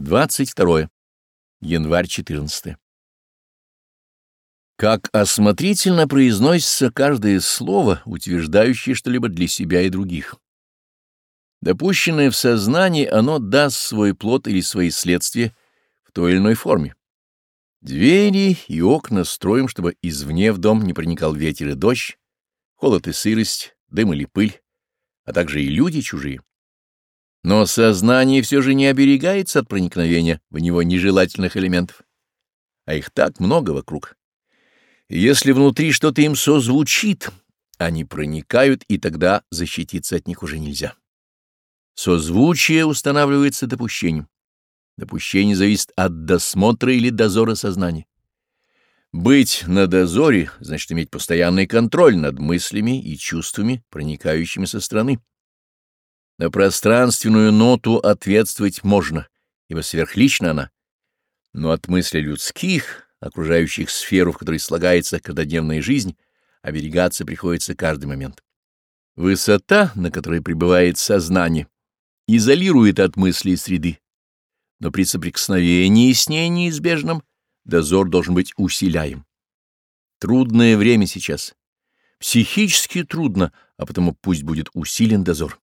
22. Январь 14. Как осмотрительно произносится каждое слово, утверждающее что-либо для себя и других. Допущенное в сознании, оно даст свой плод или свои следствия в той или иной форме. Двери и окна строим, чтобы извне в дом не проникал ветер и дождь, холод и сырость, дым или пыль, а также и люди чужие. Но сознание все же не оберегается от проникновения в него нежелательных элементов, а их так много вокруг. Если внутри что-то им созвучит, они проникают, и тогда защититься от них уже нельзя. Созвучие устанавливается допущением. Допущение зависит от досмотра или дозора сознания. Быть на дозоре значит иметь постоянный контроль над мыслями и чувствами, проникающими со стороны. На пространственную ноту ответствовать можно, ибо сверхлично она. Но от мыслей людских, окружающих сферу, в которой слагается каждодневная жизнь, оберегаться приходится каждый момент. Высота, на которой пребывает сознание, изолирует от мыслей среды. Но при соприкосновении с ней неизбежным дозор должен быть усиляем. Трудное время сейчас. Психически трудно, а потому пусть будет усилен дозор.